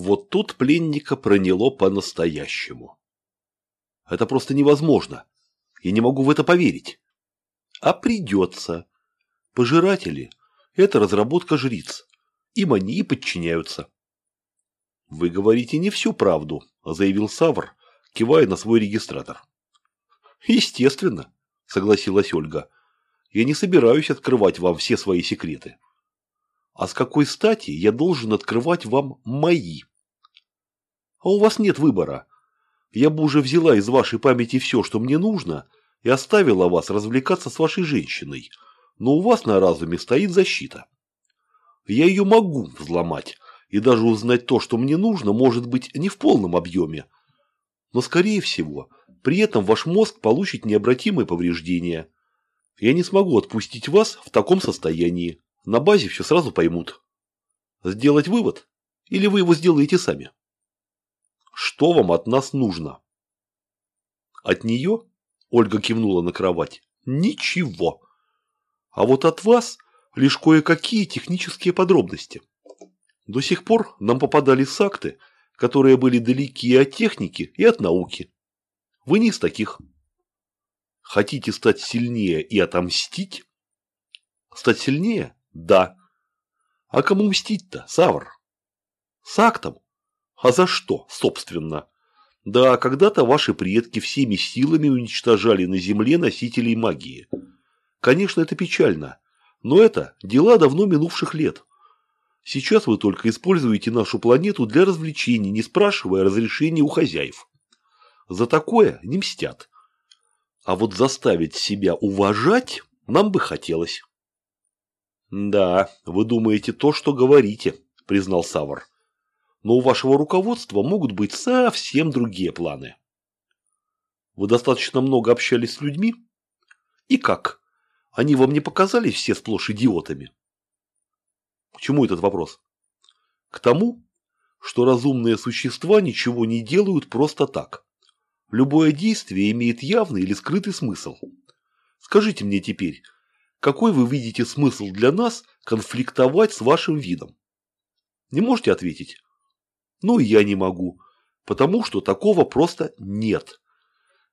Вот тут пленника проняло по-настоящему. Это просто невозможно. Я не могу в это поверить. А придется. Пожиратели – это разработка жриц. Им они и подчиняются. Вы говорите не всю правду, заявил Савр, кивая на свой регистратор. Естественно, согласилась Ольга. Я не собираюсь открывать вам все свои секреты. А с какой стати я должен открывать вам мои? А у вас нет выбора. Я бы уже взяла из вашей памяти все, что мне нужно, и оставила вас развлекаться с вашей женщиной, но у вас на разуме стоит защита. Я ее могу взломать, и даже узнать то, что мне нужно, может быть не в полном объеме. Но, скорее всего, при этом ваш мозг получит необратимые повреждения. Я не смогу отпустить вас в таком состоянии. На базе все сразу поймут. Сделать вывод? Или вы его сделаете сами? Что вам от нас нужно? От нее? Ольга кивнула на кровать. Ничего. А вот от вас лишь кое-какие технические подробности. До сих пор нам попадались акты, которые были далеки от техники и от науки. Вы не из таких. Хотите стать сильнее и отомстить? Стать сильнее? Да. А кому мстить-то, Савр? С актом? А за что, собственно? Да, когда-то ваши предки всеми силами уничтожали на Земле носителей магии. Конечно, это печально, но это дела давно минувших лет. Сейчас вы только используете нашу планету для развлечений, не спрашивая разрешения у хозяев. За такое не мстят. А вот заставить себя уважать нам бы хотелось. Да, вы думаете то, что говорите, признал Савар. Но у вашего руководства могут быть совсем другие планы. Вы достаточно много общались с людьми? И как? Они вам не показались все сплошь идиотами? К чему этот вопрос? К тому, что разумные существа ничего не делают просто так. Любое действие имеет явный или скрытый смысл. Скажите мне теперь, какой вы видите смысл для нас конфликтовать с вашим видом? Не можете ответить? Ну и я не могу, потому что такого просто нет.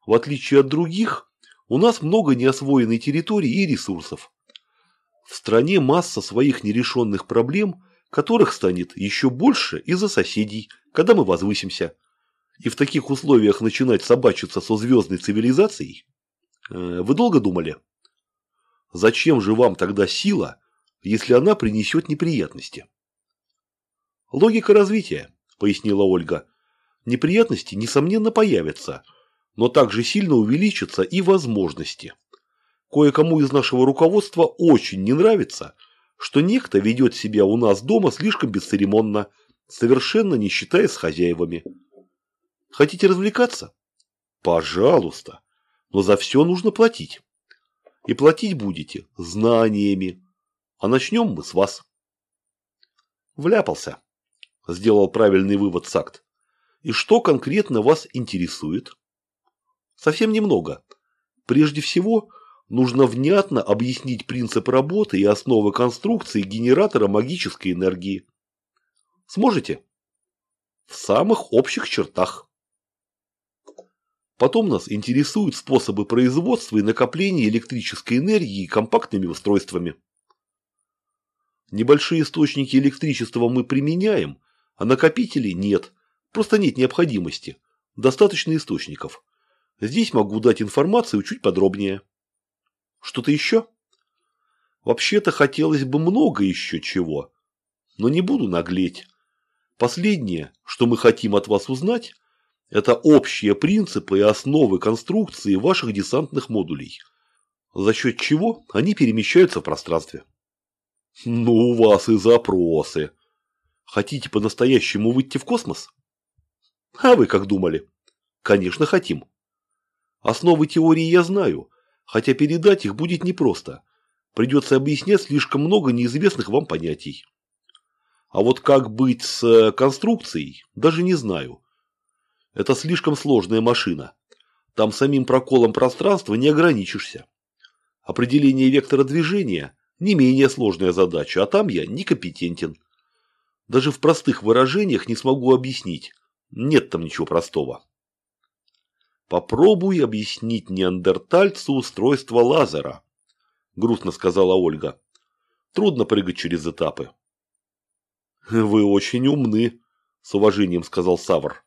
В отличие от других, у нас много неосвоенной территории и ресурсов. В стране масса своих нерешенных проблем, которых станет еще больше из-за соседей, когда мы возвысимся. И в таких условиях начинать собачиться со звездной цивилизацией? Э, вы долго думали? Зачем же вам тогда сила, если она принесет неприятности? Логика развития, пояснила Ольга. Неприятности, несомненно, появятся, но также сильно увеличатся и возможности. Кое-кому из нашего руководства очень не нравится, что некто ведет себя у нас дома слишком бесцеремонно, совершенно не считаясь с хозяевами. Хотите развлекаться? Пожалуйста. Но за все нужно платить. И платить будете знаниями. А начнем мы с вас. Вляпался. Сделал правильный вывод Сакт. И что конкретно вас интересует? Совсем немного. Прежде всего, нужно внятно объяснить принцип работы и основы конструкции генератора магической энергии. Сможете? В самых общих чертах. Потом нас интересуют способы производства и накопления электрической энергии компактными устройствами. Небольшие источники электричества мы применяем, а накопителей нет, просто нет необходимости. Достаточно источников. Здесь могу дать информацию чуть подробнее. Что-то еще? Вообще-то хотелось бы много еще чего, но не буду наглеть. Последнее, что мы хотим от вас узнать, это общие принципы и основы конструкции ваших десантных модулей, за счет чего они перемещаются в пространстве. Ну, у вас и запросы. Хотите по-настоящему выйти в космос? А вы как думали? Конечно, хотим. Основы теории я знаю, хотя передать их будет непросто. Придется объяснять слишком много неизвестных вам понятий. А вот как быть с конструкцией, даже не знаю. Это слишком сложная машина. Там самим проколом пространства не ограничишься. Определение вектора движения – не менее сложная задача, а там я некомпетентен. Даже в простых выражениях не смогу объяснить. Нет там ничего простого. Попробуй объяснить неандертальцу устройство лазера, грустно сказала Ольга. Трудно прыгать через этапы. Вы очень умны, с уважением сказал Савр.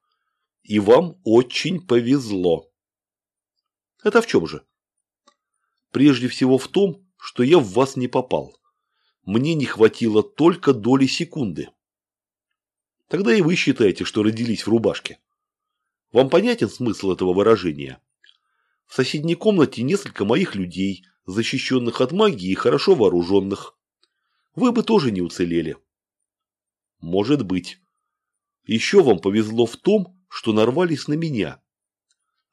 И вам очень повезло. Это в чем же? Прежде всего в том, что я в вас не попал. Мне не хватило только доли секунды. Тогда и вы считаете, что родились в рубашке. Вам понятен смысл этого выражения? В соседней комнате несколько моих людей, защищенных от магии и хорошо вооруженных. Вы бы тоже не уцелели. Может быть. Еще вам повезло в том, что нарвались на меня.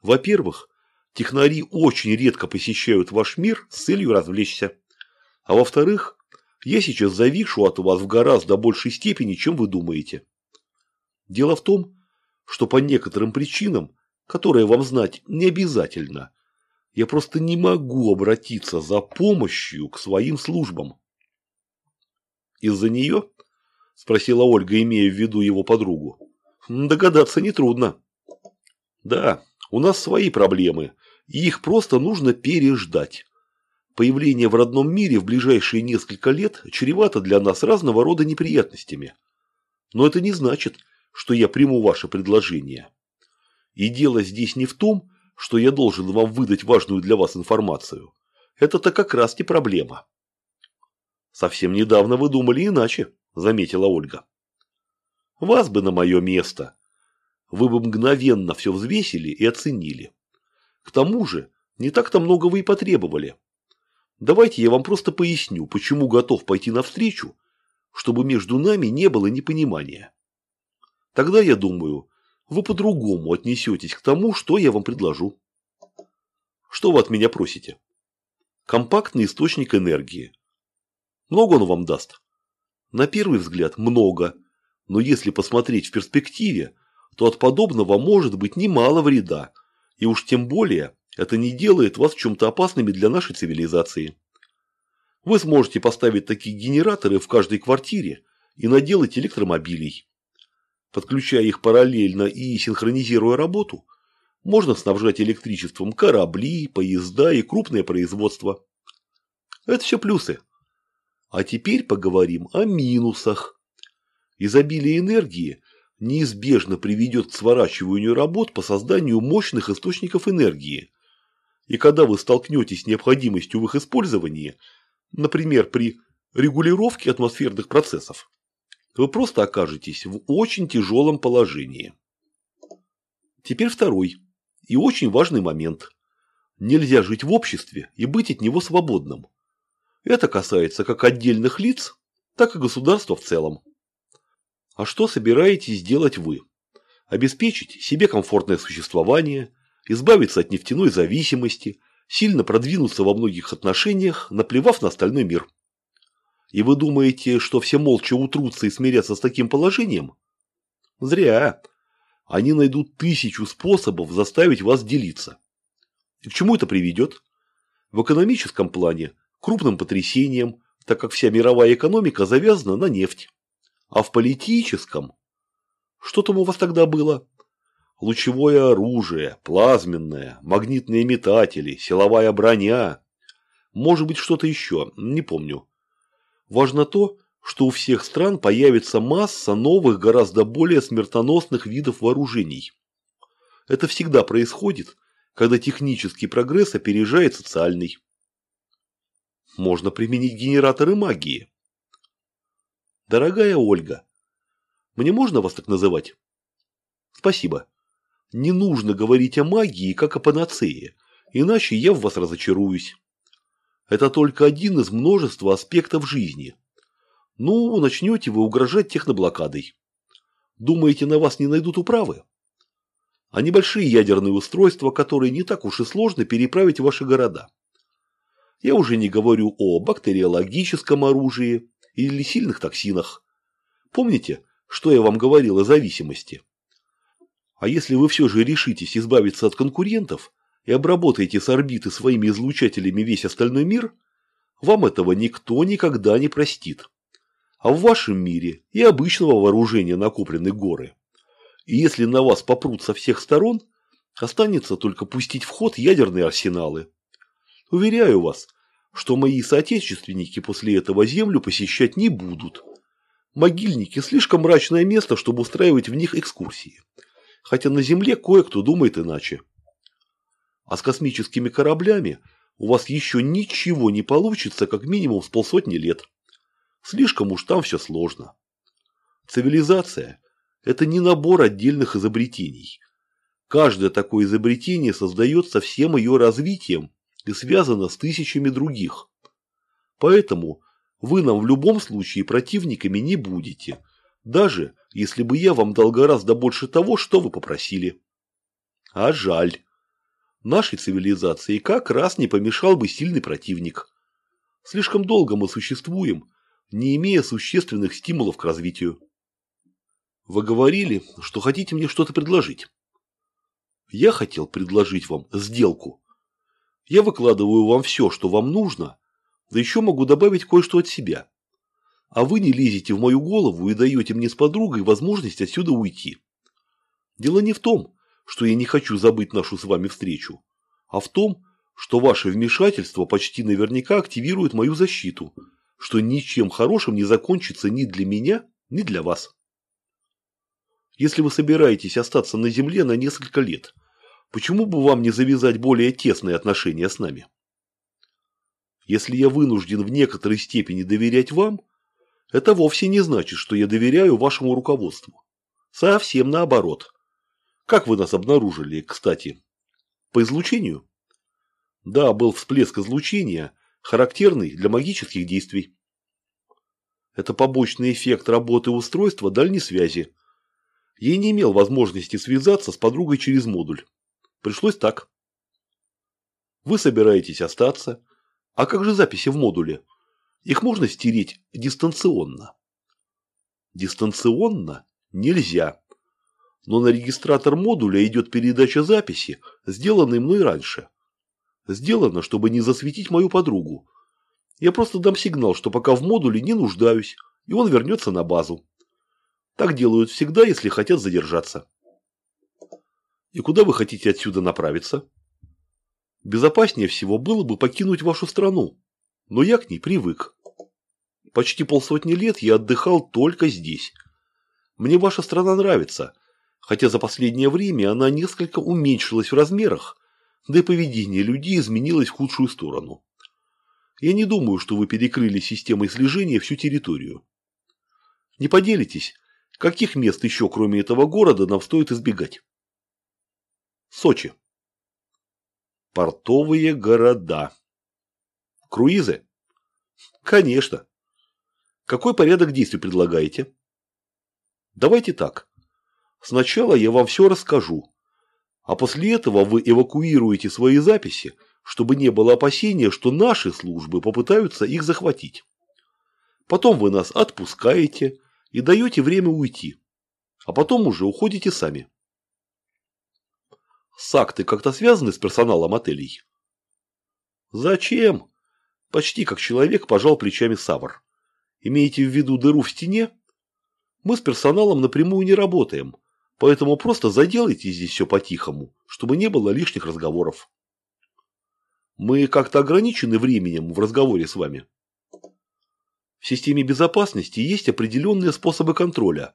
Во-первых, технари очень редко посещают ваш мир с целью развлечься. А во-вторых, я сейчас завишу от вас в гораздо большей степени, чем вы думаете. Дело в том, что по некоторым причинам, которые вам знать не обязательно, я просто не могу обратиться за помощью к своим службам. Из-за нее? Спросила Ольга, имея в виду его подругу. Догадаться нетрудно. Да, у нас свои проблемы, и их просто нужно переждать. Появление в родном мире в ближайшие несколько лет чревато для нас разного рода неприятностями. Но это не значит, что я приму ваше предложение. И дело здесь не в том, что я должен вам выдать важную для вас информацию. Это-то как раз не проблема. Совсем недавно вы думали иначе, заметила Ольга. Вас бы на мое место. Вы бы мгновенно все взвесили и оценили. К тому же, не так-то много вы и потребовали. Давайте я вам просто поясню, почему готов пойти навстречу, чтобы между нами не было непонимания. Тогда, я думаю, вы по-другому отнесетесь к тому, что я вам предложу. Что вы от меня просите? Компактный источник энергии. Много он вам даст? На первый взгляд много, но если посмотреть в перспективе, то от подобного может быть немало вреда, и уж тем более это не делает вас чем-то опасными для нашей цивилизации. Вы сможете поставить такие генераторы в каждой квартире и наделать электромобилей. Подключая их параллельно и синхронизируя работу, можно снабжать электричеством корабли, поезда и крупное производство. Это все плюсы. А теперь поговорим о минусах. Изобилие энергии неизбежно приведет к сворачиванию работ по созданию мощных источников энергии. И когда вы столкнетесь с необходимостью в их использовании, например, при регулировке атмосферных процессов, вы просто окажетесь в очень тяжелом положении. Теперь второй и очень важный момент. Нельзя жить в обществе и быть от него свободным. Это касается как отдельных лиц, так и государства в целом. А что собираетесь делать вы? Обеспечить себе комфортное существование, избавиться от нефтяной зависимости, сильно продвинуться во многих отношениях, наплевав на остальной мир. И вы думаете, что все молча утрутся и смирятся с таким положением? Зря. Они найдут тысячу способов заставить вас делиться. И к чему это приведет? В экономическом плане – крупным потрясением, так как вся мировая экономика завязана на нефть. А в политическом? Что там у вас тогда было? Лучевое оружие, плазменное, магнитные метатели, силовая броня. Может быть, что-то еще, не помню. Важно то, что у всех стран появится масса новых, гораздо более смертоносных видов вооружений. Это всегда происходит, когда технический прогресс опережает социальный. Можно применить генераторы магии. Дорогая Ольга, мне можно вас так называть? Спасибо. Не нужно говорить о магии, как о панацее, иначе я в вас разочаруюсь. Это только один из множества аспектов жизни. Ну, начнете вы угрожать техноблокадой. Думаете, на вас не найдут управы? А небольшие ядерные устройства, которые не так уж и сложно переправить в ваши города. Я уже не говорю о бактериологическом оружии или сильных токсинах. Помните, что я вам говорил о зависимости? А если вы все же решитесь избавиться от конкурентов, и обработаете с орбиты своими излучателями весь остальной мир, вам этого никто никогда не простит. а в вашем мире и обычного вооружения накоплены горы. И если на вас попрут со всех сторон, останется только пустить в ход ядерные арсеналы. Уверяю вас, что мои соотечественники после этого землю посещать не будут. Могильники – слишком мрачное место, чтобы устраивать в них экскурсии. Хотя на Земле кое-кто думает иначе. А с космическими кораблями у вас еще ничего не получится как минимум с полсотни лет. Слишком уж там все сложно. Цивилизация – это не набор отдельных изобретений. Каждое такое изобретение создается всем ее развитием и связано с тысячами других. Поэтому вы нам в любом случае противниками не будете, даже если бы я вам дал гораздо больше того, что вы попросили. А жаль. Нашей цивилизации как раз не помешал бы сильный противник. Слишком долго мы существуем, не имея существенных стимулов к развитию. Вы говорили, что хотите мне что-то предложить. Я хотел предложить вам сделку. Я выкладываю вам все, что вам нужно, да еще могу добавить кое-что от себя. А вы не лезете в мою голову и даете мне с подругой возможность отсюда уйти. Дело не в том, что я не хочу забыть нашу с вами встречу, а в том, что ваше вмешательство почти наверняка активирует мою защиту, что ничем хорошим не закончится ни для меня, ни для вас. Если вы собираетесь остаться на Земле на несколько лет, почему бы вам не завязать более тесные отношения с нами? Если я вынужден в некоторой степени доверять вам, это вовсе не значит, что я доверяю вашему руководству. Совсем наоборот. Как вы нас обнаружили, кстати? По излучению? Да, был всплеск излучения, характерный для магических действий. Это побочный эффект работы устройства дальней связи. Я не имел возможности связаться с подругой через модуль. Пришлось так. Вы собираетесь остаться, а как же записи в модуле? Их можно стереть дистанционно. Дистанционно нельзя. Но на регистратор модуля идет передача записи, сделанной мной раньше. Сделано, чтобы не засветить мою подругу. Я просто дам сигнал, что пока в модуле не нуждаюсь, и он вернется на базу. Так делают всегда, если хотят задержаться. И куда вы хотите отсюда направиться? Безопаснее всего было бы покинуть вашу страну, но я к ней привык. Почти полсотни лет я отдыхал только здесь. Мне ваша страна нравится, хотя за последнее время она несколько уменьшилась в размерах, да и поведение людей изменилось в худшую сторону. Я не думаю, что вы перекрыли системой слежения всю территорию. Не поделитесь, каких мест еще, кроме этого города, нам стоит избегать? Сочи. Портовые города. Круизы? Конечно. Какой порядок действий предлагаете? Давайте так. Сначала я вам все расскажу, а после этого вы эвакуируете свои записи, чтобы не было опасения, что наши службы попытаются их захватить. Потом вы нас отпускаете и даете время уйти, а потом уже уходите сами. Сакты как-то связаны с персоналом отелей? Зачем? Почти как человек пожал плечами Савр. Имеете в виду дыру в стене? Мы с персоналом напрямую не работаем, поэтому просто заделайте здесь все по-тихому, чтобы не было лишних разговоров. Мы как-то ограничены временем в разговоре с вами. В системе безопасности есть определенные способы контроля,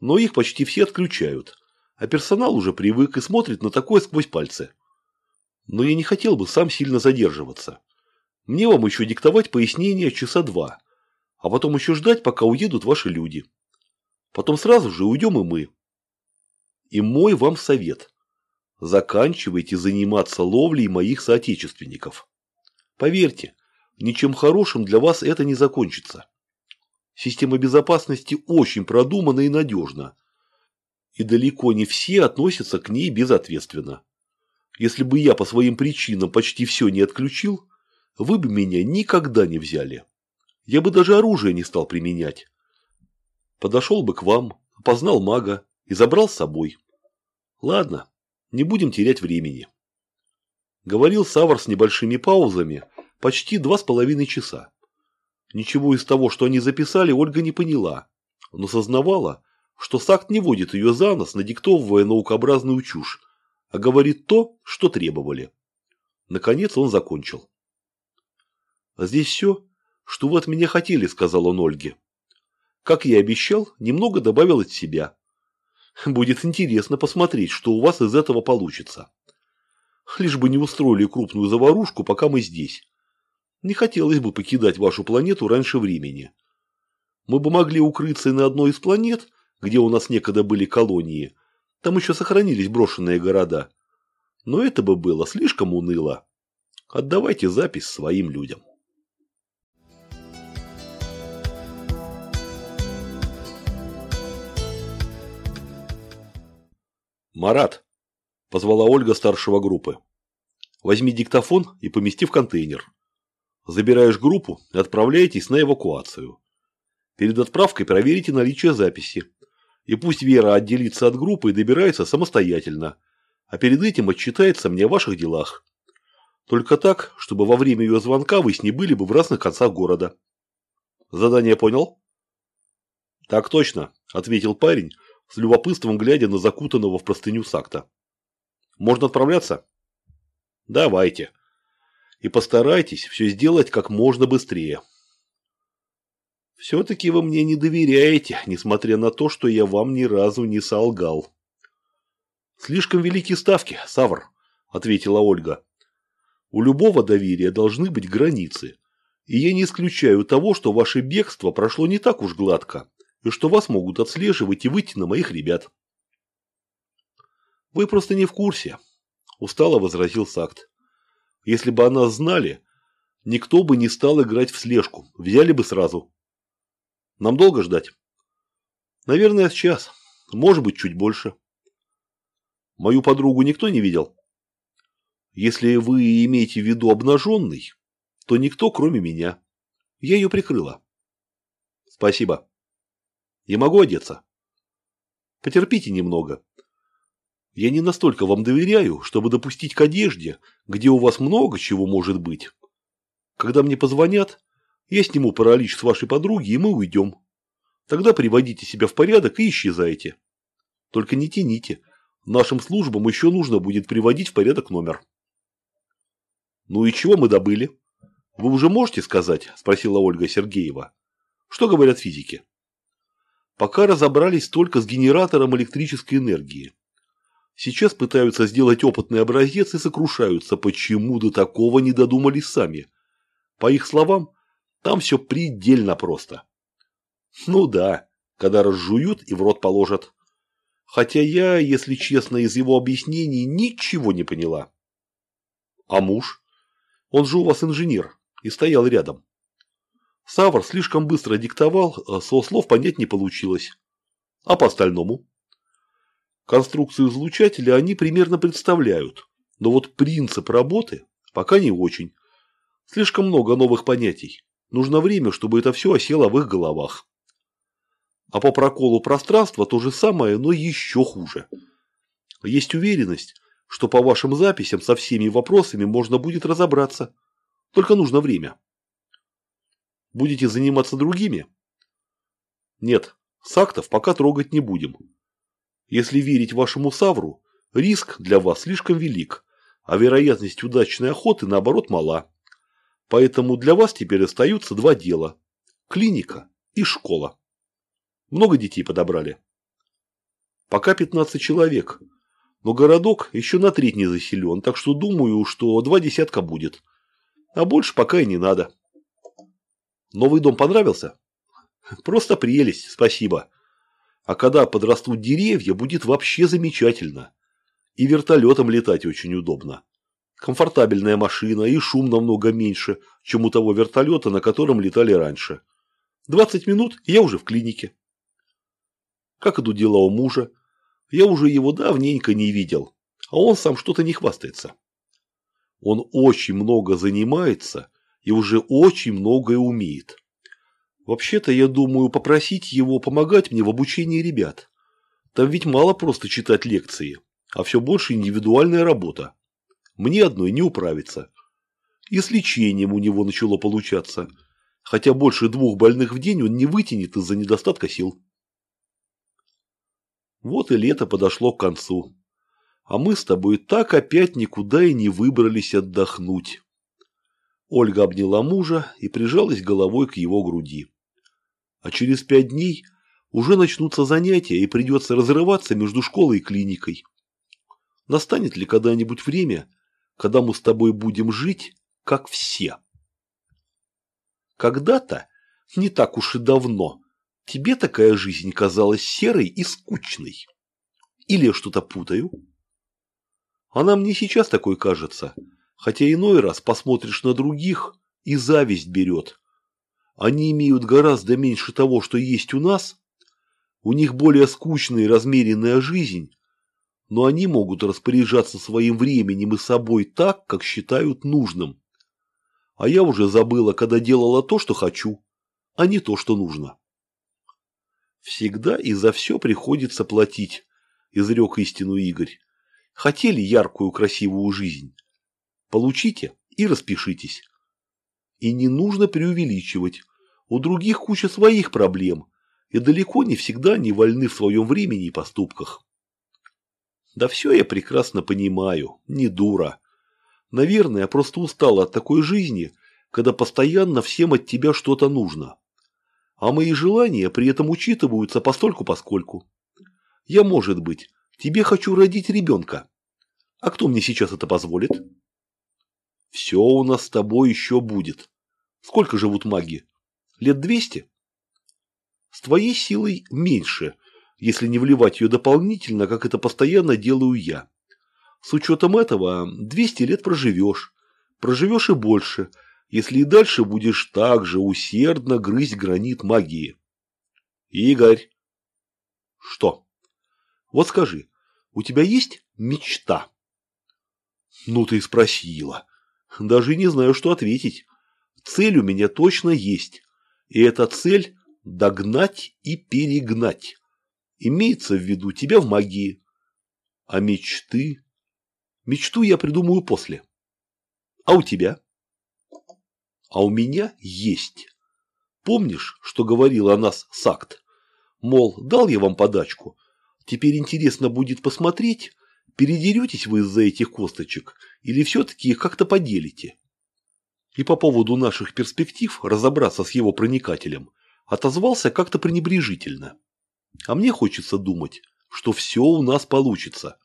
но их почти все отключают, а персонал уже привык и смотрит на такое сквозь пальцы. Но я не хотел бы сам сильно задерживаться. Мне вам еще диктовать пояснения часа два, а потом еще ждать, пока уедут ваши люди. Потом сразу же уйдем и мы. И мой вам совет. Заканчивайте заниматься ловлей моих соотечественников. Поверьте, ничем хорошим для вас это не закончится. Система безопасности очень продумана и надежна, и далеко не все относятся к ней безответственно. Если бы я по своим причинам почти все не отключил, вы бы меня никогда не взяли. Я бы даже оружие не стал применять. Подошел бы к вам, опознал мага и забрал с собой. Ладно, не будем терять времени. Говорил Савар с небольшими паузами, почти два с половиной часа. Ничего из того, что они записали, Ольга не поняла, но сознавала, что Сакт не водит ее за нос, надиктовывая наукообразную чушь, а говорит то, что требовали. Наконец он закончил. «А здесь все, что вы от меня хотели», – сказал он Ольге. Как я и обещал, немного добавил от себя. Будет интересно посмотреть, что у вас из этого получится. Лишь бы не устроили крупную заварушку, пока мы здесь. Не хотелось бы покидать вашу планету раньше времени. Мы бы могли укрыться и на одной из планет, где у нас некогда были колонии. Там еще сохранились брошенные города. Но это бы было слишком уныло. Отдавайте запись своим людям. «Марат!» – позвала Ольга старшего группы. «Возьми диктофон и помести в контейнер. Забираешь группу и отправляетесь на эвакуацию. Перед отправкой проверите наличие записи. И пусть Вера отделится от группы и добирается самостоятельно, а перед этим отчитается мне о ваших делах. Только так, чтобы во время ее звонка вы с ней были бы в разных концах города. Задание понял? Так точно, ответил парень, с любопытством глядя на закутанного в простыню Сакта. «Можно отправляться?» «Давайте. И постарайтесь все сделать как можно быстрее». «Все-таки вы мне не доверяете, несмотря на то, что я вам ни разу не солгал». «Слишком велики ставки, Савр», – ответила Ольга. «У любого доверия должны быть границы, и я не исключаю того, что ваше бегство прошло не так уж гладко, и что вас могут отслеживать и выйти на моих ребят. Вы просто не в курсе, устало возразил Сакт. Если бы о нас знали, никто бы не стал играть в слежку, взяли бы сразу. Нам долго ждать? Наверное, сейчас, может быть, чуть больше. Мою подругу никто не видел? Если вы имеете в виду обнаженный, то никто, кроме меня. Я ее прикрыла. Спасибо. Я могу одеться? Потерпите немного. Я не настолько вам доверяю, чтобы допустить к одежде, где у вас много чего может быть. Когда мне позвонят, я сниму паралич с вашей подруги, и мы уйдем. Тогда приводите себя в порядок и исчезайте. Только не тяните. Нашим службам еще нужно будет приводить в порядок номер. Ну и чего мы добыли? Вы уже можете сказать? Спросила Ольга Сергеева. Что говорят физики? Пока разобрались только с генератором электрической энергии. Сейчас пытаются сделать опытный образец и сокрушаются, почему до такого не додумались сами. По их словам, там все предельно просто. Ну да, когда разжуют и в рот положат. Хотя я, если честно, из его объяснений ничего не поняла. А муж? Он же у вас инженер и стоял рядом. Савр слишком быстро диктовал, а со слов понять не получилось. А по остальному? Конструкцию излучателя они примерно представляют, но вот принцип работы пока не очень. Слишком много новых понятий. Нужно время, чтобы это все осело в их головах. А по проколу пространства то же самое, но еще хуже. Есть уверенность, что по вашим записям со всеми вопросами можно будет разобраться. Только нужно время. Будете заниматься другими? Нет, сактов пока трогать не будем. Если верить вашему Савру, риск для вас слишком велик, а вероятность удачной охоты, наоборот, мала. Поэтому для вас теперь остаются два дела – клиника и школа. Много детей подобрали? Пока 15 человек, но городок еще на треть не заселен, так что думаю, что два десятка будет. А больше пока и не надо. Новый дом понравился? Просто прелесть, спасибо. А когда подрастут деревья, будет вообще замечательно. И вертолетом летать очень удобно. Комфортабельная машина и шум намного меньше, чем у того вертолета, на котором летали раньше. 20 минут, и я уже в клинике. Как идут дела у мужа? Я уже его давненько не видел, а он сам что-то не хвастается. Он очень много занимается и уже очень многое умеет. Вообще-то, я думаю, попросить его помогать мне в обучении ребят. Там ведь мало просто читать лекции, а все больше индивидуальная работа. Мне одной не управиться. И с лечением у него начало получаться. хотя больше двух больных в день он не вытянет из-за недостатка сил. Вот и лето подошло к концу. А мы с тобой так опять никуда и не выбрались отдохнуть. Ольга обняла мужа и прижалась головой к его груди. А через пять дней уже начнутся занятия и придется разрываться между школой и клиникой. Настанет ли когда-нибудь время, когда мы с тобой будем жить, как все? Когда-то, не так уж и давно, тебе такая жизнь казалась серой и скучной. Или я что-то путаю? Она мне сейчас такой кажется, хотя иной раз посмотришь на других и зависть берет. Они имеют гораздо меньше того, что есть у нас, у них более скучная и размеренная жизнь, но они могут распоряжаться своим временем и собой так, как считают нужным. А я уже забыла, когда делала то, что хочу, а не то, что нужно. Всегда и за все приходится платить, изрек истину Игорь. Хотели яркую красивую жизнь? Получите и распишитесь. И не нужно преувеличивать. У других куча своих проблем, и далеко не всегда они вольны в своем времени и поступках. Да все я прекрасно понимаю, не дура. Наверное, я просто устала от такой жизни, когда постоянно всем от тебя что-то нужно. А мои желания при этом учитываются постольку-поскольку. Я, может быть, тебе хочу родить ребенка. А кто мне сейчас это позволит? Все у нас с тобой еще будет. Сколько живут маги? Лет двести? С твоей силой меньше, если не вливать ее дополнительно, как это постоянно делаю я. С учетом этого 200 лет проживешь. Проживешь и больше, если и дальше будешь так же усердно грызть гранит магии. Игорь. Что? Вот скажи, у тебя есть мечта? Ну ты спросила. Даже не знаю, что ответить. Цель у меня точно есть. И эта цель – догнать и перегнать. Имеется в виду тебя в магии. А мечты? Мечту я придумаю после. А у тебя? А у меня есть. Помнишь, что говорил о нас Сакт? Мол, дал я вам подачку. Теперь интересно будет посмотреть, передеретесь вы из-за этих косточек или все-таки их как-то поделите. И по поводу наших перспектив разобраться с его проникателем отозвался как-то пренебрежительно. А мне хочется думать, что все у нас получится.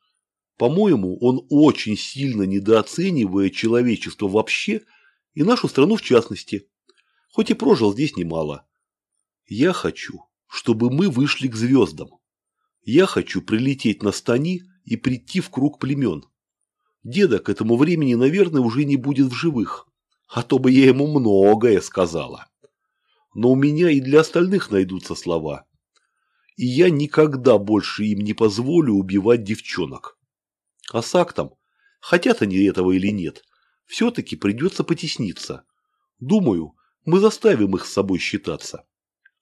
По-моему, он очень сильно недооценивает человечество вообще и нашу страну в частности, хоть и прожил здесь немало. Я хочу, чтобы мы вышли к звездам. Я хочу прилететь на стани и прийти в круг племен. Деда к этому времени, наверное, уже не будет в живых, а то бы я ему многое сказала. Но у меня и для остальных найдутся слова. И я никогда больше им не позволю убивать девчонок. А с актом, хотят они этого или нет, все-таки придется потесниться. Думаю, мы заставим их с собой считаться.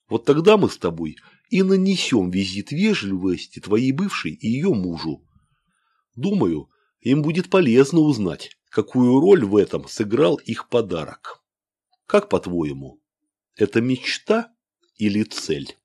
Вот тогда мы с тобой и нанесем визит вежливости твоей бывшей и ее мужу. Думаю, им будет полезно узнать, какую роль в этом сыграл их подарок. Как по-твоему, это мечта или цель?